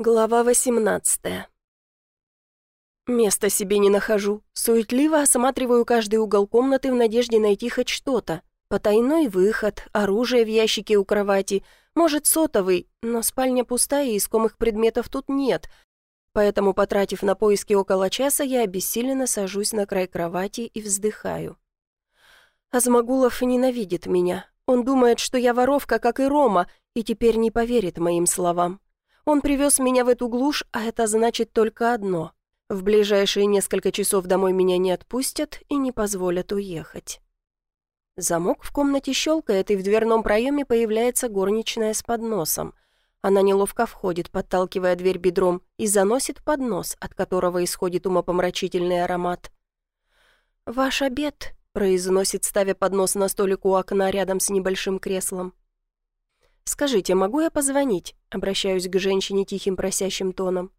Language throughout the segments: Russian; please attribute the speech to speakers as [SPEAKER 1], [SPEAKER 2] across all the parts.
[SPEAKER 1] Глава 18 Места себе не нахожу. Суетливо осматриваю каждый угол комнаты в надежде найти хоть что-то. Потайной выход, оружие в ящике у кровати, может, сотовый, но спальня пустая и искомых предметов тут нет. Поэтому, потратив на поиски около часа, я обессиленно сажусь на край кровати и вздыхаю. Азмагулов ненавидит меня. Он думает, что я воровка, как и Рома, и теперь не поверит моим словам. Он привез меня в эту глушь, а это значит только одно. В ближайшие несколько часов домой меня не отпустят и не позволят уехать. Замок в комнате щелкает, и в дверном проеме появляется горничная с подносом. Она неловко входит, подталкивая дверь бедром, и заносит поднос, от которого исходит умопомрачительный аромат. «Ваш обед», — произносит, ставя поднос на столик у окна рядом с небольшим креслом. «Скажите, могу я позвонить?» Обращаюсь к женщине тихим просящим тоном.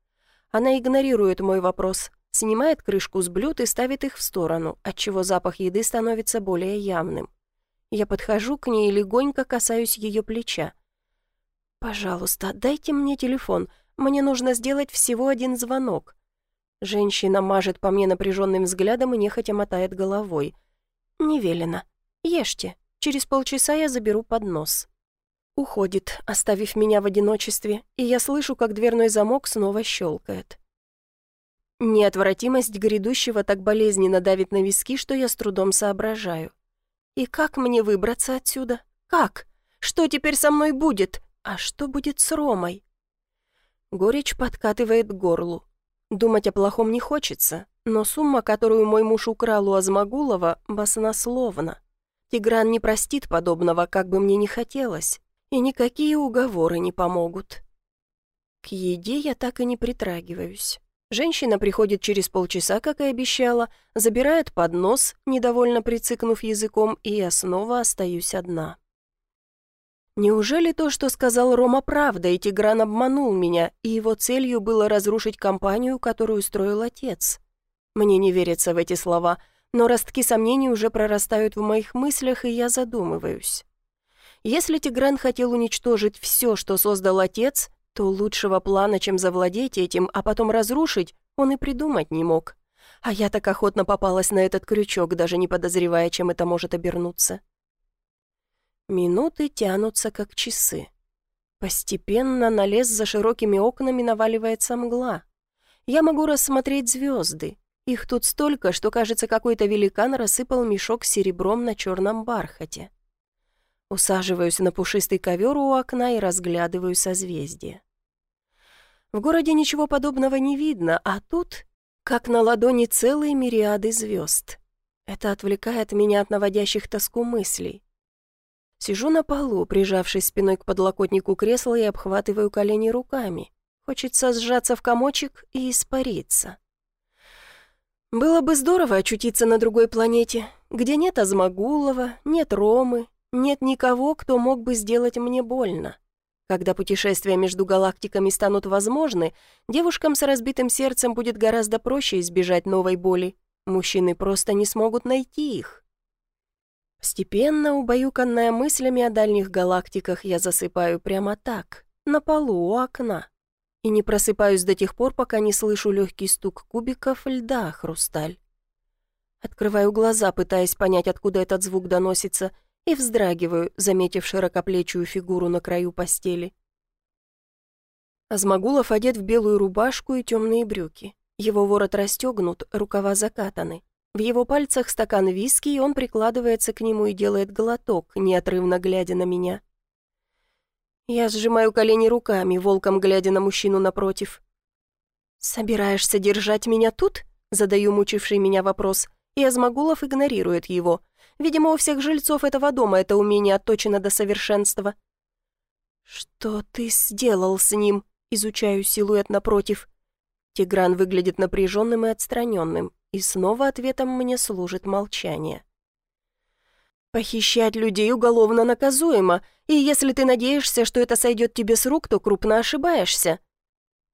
[SPEAKER 1] Она игнорирует мой вопрос, снимает крышку с блюд и ставит их в сторону, отчего запах еды становится более явным. Я подхожу к ней и легонько касаюсь ее плеча. «Пожалуйста, дайте мне телефон. Мне нужно сделать всего один звонок». Женщина мажет по мне напряженным взглядом и нехотя мотает головой. «Не велено. Ешьте. Через полчаса я заберу поднос». Уходит, оставив меня в одиночестве, и я слышу, как дверной замок снова щелкает. Неотвратимость грядущего так болезненно давит на виски, что я с трудом соображаю. И как мне выбраться отсюда? Как? Что теперь со мной будет? А что будет с Ромой? Горечь подкатывает к горлу. Думать о плохом не хочется, но сумма, которую мой муж украл у Азмагулова, баснословна. Тигран не простит подобного, как бы мне ни хотелось и никакие уговоры не помогут. К еде я так и не притрагиваюсь. Женщина приходит через полчаса, как и обещала, забирает поднос, недовольно прицикнув языком, и я снова остаюсь одна. Неужели то, что сказал Рома, правда, и Тигран обманул меня, и его целью было разрушить компанию, которую строил отец? Мне не верится в эти слова, но ростки сомнений уже прорастают в моих мыслях, и я задумываюсь. Если Тигран хотел уничтожить все, что создал отец, то лучшего плана, чем завладеть этим, а потом разрушить, он и придумать не мог. А я так охотно попалась на этот крючок, даже не подозревая, чем это может обернуться. Минуты тянутся, как часы. Постепенно на лес за широкими окнами наваливается мгла. Я могу рассмотреть звезды. Их тут столько, что, кажется, какой-то великан рассыпал мешок серебром на черном бархате. Усаживаюсь на пушистый ковер у окна и разглядываю созвездие. В городе ничего подобного не видно, а тут, как на ладони, целые мириады звезд. Это отвлекает меня от наводящих тоску мыслей. Сижу на полу, прижавшись спиной к подлокотнику кресла и обхватываю колени руками. Хочется сжаться в комочек и испариться. Было бы здорово очутиться на другой планете, где нет Азмагулова, нет Ромы, нет никого, кто мог бы сделать мне больно. Когда путешествия между галактиками станут возможны, девушкам с разбитым сердцем будет гораздо проще избежать новой боли. Мужчины просто не смогут найти их. Постепенно, убаюканная мыслями о дальних галактиках, я засыпаю прямо так, на полу у окна. И не просыпаюсь до тех пор, пока не слышу легкий стук кубиков льда хрусталь. Открываю глаза, пытаясь понять, откуда этот звук доносится — и вздрагиваю, заметив широкоплечую фигуру на краю постели. Азмагулов одет в белую рубашку и темные брюки. Его ворот расстегнут, рукава закатаны. В его пальцах стакан виски, и он прикладывается к нему и делает глоток, неотрывно глядя на меня. Я сжимаю колени руками, волком глядя на мужчину напротив. «Собираешься держать меня тут?» Задаю мучивший меня вопрос, и Азмагулов игнорирует его. Видимо, у всех жильцов этого дома это умение отточено до совершенства. «Что ты сделал с ним?» Изучаю силуэт напротив. Тигран выглядит напряженным и отстраненным, и снова ответом мне служит молчание. «Похищать людей уголовно наказуемо, и если ты надеешься, что это сойдет тебе с рук, то крупно ошибаешься».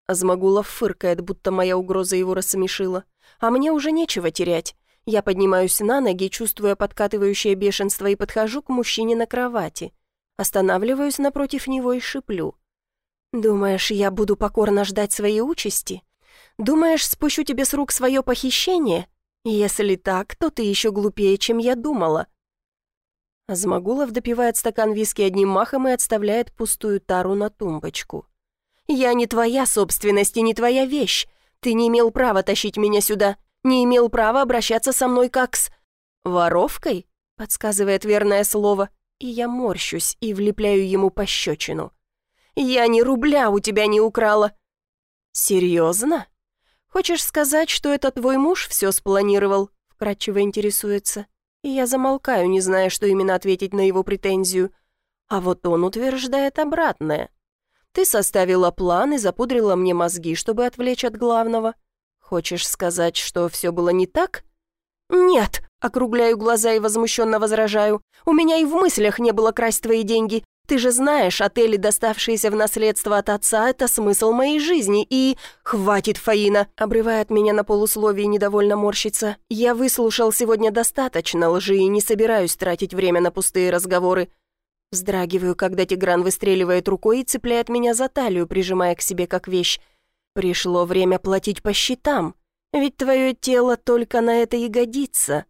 [SPEAKER 1] Азмагулов фыркает, будто моя угроза его рассмешила. «А мне уже нечего терять. Я поднимаюсь на ноги, чувствуя подкатывающее бешенство, и подхожу к мужчине на кровати. Останавливаюсь напротив него и шиплю. Думаешь, я буду покорно ждать своей участи? Думаешь, спущу тебе с рук свое похищение? Если так, то ты еще глупее, чем я думала». Азмагулов допивает стакан виски одним махом и отставляет пустую тару на тумбочку. «Я не твоя собственность и не твоя вещь. Ты не имел права тащить меня сюда, не имел права обращаться со мной как с... воровкой?» подсказывает верное слово, и я морщусь и влепляю ему пощечину. «Я ни рубля у тебя не украла». «Серьезно? Хочешь сказать, что это твой муж все спланировал?» вкратчиво интересуется. И я замолкаю, не зная, что именно ответить на его претензию. А вот он утверждает обратное. «Ты составила план и запудрила мне мозги, чтобы отвлечь от главного. Хочешь сказать, что все было не так?» «Нет!» — округляю глаза и возмущенно возражаю. «У меня и в мыслях не было красть твои деньги. Ты же знаешь, отели, доставшиеся в наследство от отца, это смысл моей жизни, и... Хватит, Фаина!» — обрывает меня на полусловие и недовольно морщится. «Я выслушал сегодня достаточно лжи и не собираюсь тратить время на пустые разговоры. Вздрагиваю, когда Тигран выстреливает рукой и цепляет меня за талию, прижимая к себе как вещь. Пришло время платить по счетам, ведь твое тело только на это и годится».